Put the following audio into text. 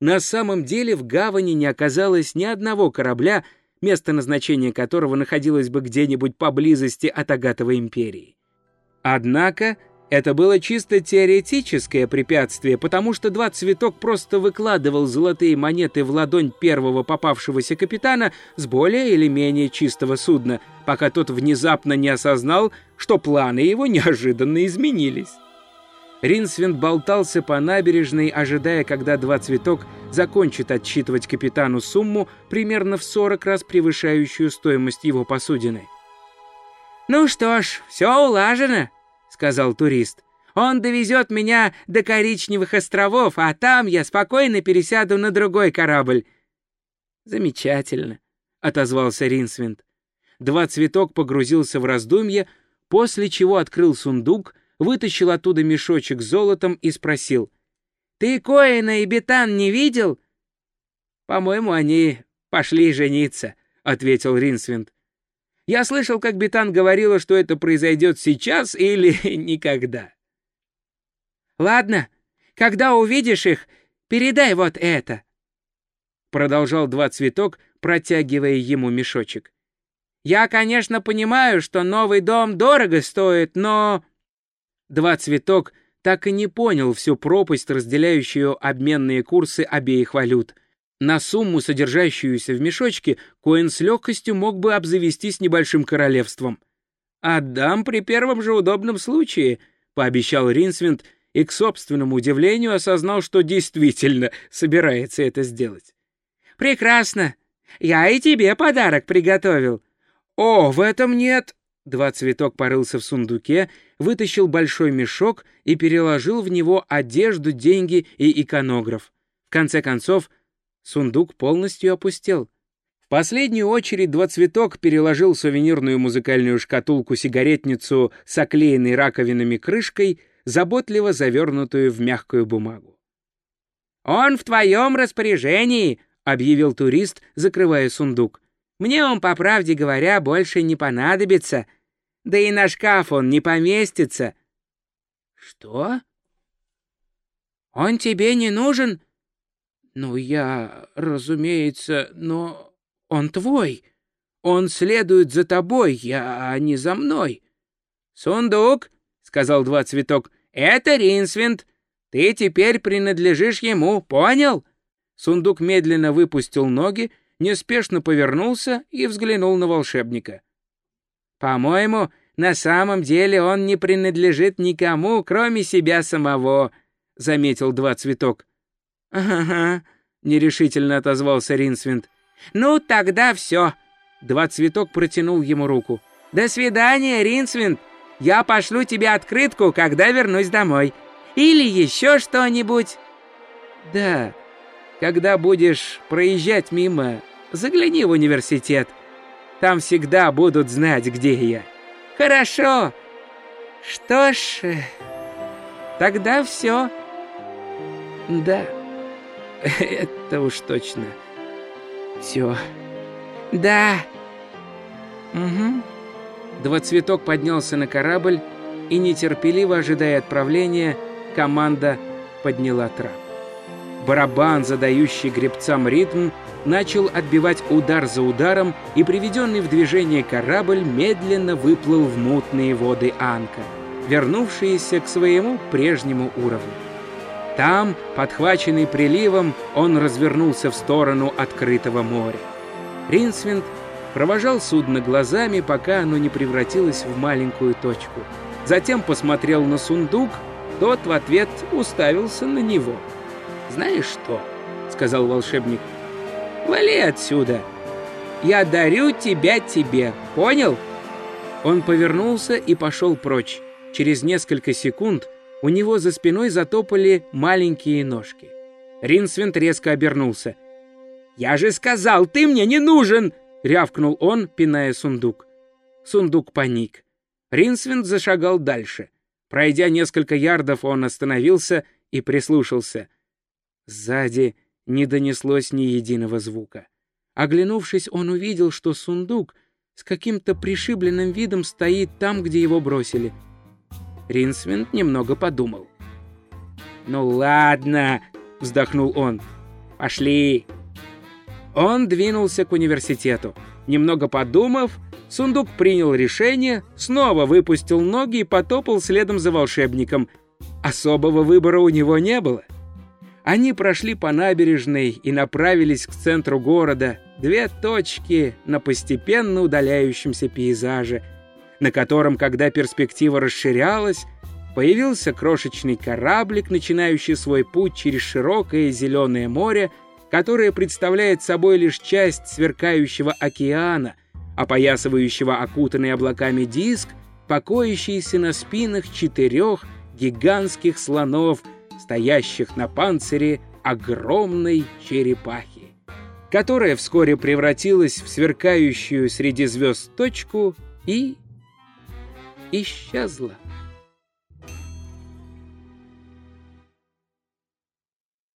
На самом деле в гавани не оказалось ни одного корабля, место назначения которого находилось бы где-нибудь поблизости от Агатовой империи. Однако это было чисто теоретическое препятствие, потому что два цветок просто выкладывал золотые монеты в ладонь первого попавшегося капитана с более или менее чистого судна, пока тот внезапно не осознал, что планы его неожиданно изменились. Ринсвинд болтался по набережной, ожидая, когда два цветок закончит отчитывать капитану сумму, примерно в 40 раз превышающую стоимость его посудины. «Ну что ж, все улажено», — сказал турист. «Он довезет меня до Коричневых островов, а там я спокойно пересяду на другой корабль». «Замечательно», — отозвался Ринсвинд. Два цветок погрузился в раздумье, после чего открыл сундук — вытащил оттуда мешочек с золотом и спросил. «Ты Коина и Бетан не видел?» «По-моему, они пошли жениться», — ответил Ринсвинд. «Я слышал, как Бетан говорила, что это произойдет сейчас или никогда». «Ладно, когда увидишь их, передай вот это», — продолжал два цветок, протягивая ему мешочек. «Я, конечно, понимаю, что новый дом дорого стоит, но...» Два цветок так и не понял всю пропасть, разделяющую обменные курсы обеих валют. На сумму, содержащуюся в мешочке, Коэн с легкостью мог бы обзавестись небольшим королевством. «Отдам при первом же удобном случае», — пообещал Ринсвинд, и к собственному удивлению осознал, что действительно собирается это сделать. «Прекрасно! Я и тебе подарок приготовил!» «О, в этом нет!» Два цветок порылся в сундуке, вытащил большой мешок и переложил в него одежду, деньги и иконограф. В конце концов, сундук полностью опустел. В последнюю очередь два цветок переложил сувенирную музыкальную шкатулку-сигаретницу с оклеенной раковинами крышкой, заботливо завернутую в мягкую бумагу. «Он в твоем распоряжении!» — объявил турист, закрывая сундук. Мне он, по правде говоря, больше не понадобится. Да и на шкаф он не поместится. Что? Он тебе не нужен? Ну, я, разумеется, но он твой. Он следует за тобой, я, а не за мной. Сундук, сказал два цветок, это Ринсвинд. Ты теперь принадлежишь ему, понял? Сундук медленно выпустил ноги, неспешно повернулся и взглянул на волшебника. «По-моему, на самом деле он не принадлежит никому, кроме себя самого», — заметил два цветок. «Ага», — нерешительно отозвался Ринсвинд. «Ну, тогда все». Два цветок протянул ему руку. «До свидания, Ринсвинд. Я пошлю тебе открытку, когда вернусь домой. Или еще что-нибудь». «Да, когда будешь проезжать мимо, Загляни в университет. Там всегда будут знать, где я. Хорошо. Что ж, тогда все. Да, это уж точно. Все. Да. Угу. Два цветок поднялся на корабль, и, нетерпеливо ожидая отправления, команда подняла трап. Барабан, задающий гребцам ритм, начал отбивать удар за ударом, и приведенный в движение корабль медленно выплыл в мутные воды Анка, вернувшиеся к своему прежнему уровню. Там, подхваченный приливом, он развернулся в сторону открытого моря. Ринсвинд провожал судно глазами, пока оно не превратилось в маленькую точку. Затем посмотрел на сундук, тот в ответ уставился на него. «Знаешь что?» — сказал волшебник. Вали отсюда! Я дарю тебя тебе, понял?» Он повернулся и пошел прочь. Через несколько секунд у него за спиной затопали маленькие ножки. Ринсвинд резко обернулся. «Я же сказал, ты мне не нужен!» — рявкнул он, пиная сундук. Сундук паник. Ринсвинд зашагал дальше. Пройдя несколько ярдов, он остановился и прислушался. Сзади не донеслось ни единого звука. Оглянувшись, он увидел, что сундук с каким-то пришибленным видом стоит там, где его бросили. Ринсвинд немного подумал. «Ну ладно», — вздохнул он. Пошли!» Он двинулся к университету. Немного подумав, сундук принял решение, снова выпустил ноги и потопал следом за волшебником. Особого выбора у него не было. Они прошли по набережной и направились к центру города, две точки на постепенно удаляющемся пейзаже, на котором, когда перспектива расширялась, появился крошечный кораблик, начинающий свой путь через широкое зеленое море, которое представляет собой лишь часть сверкающего океана, опоясывающего окутанный облаками диск, покоящийся на спинах четырех гигантских слонов, стоящих на панцире огромной черепахи, которая вскоре превратилась в сверкающую среди звезд точку и исчезла.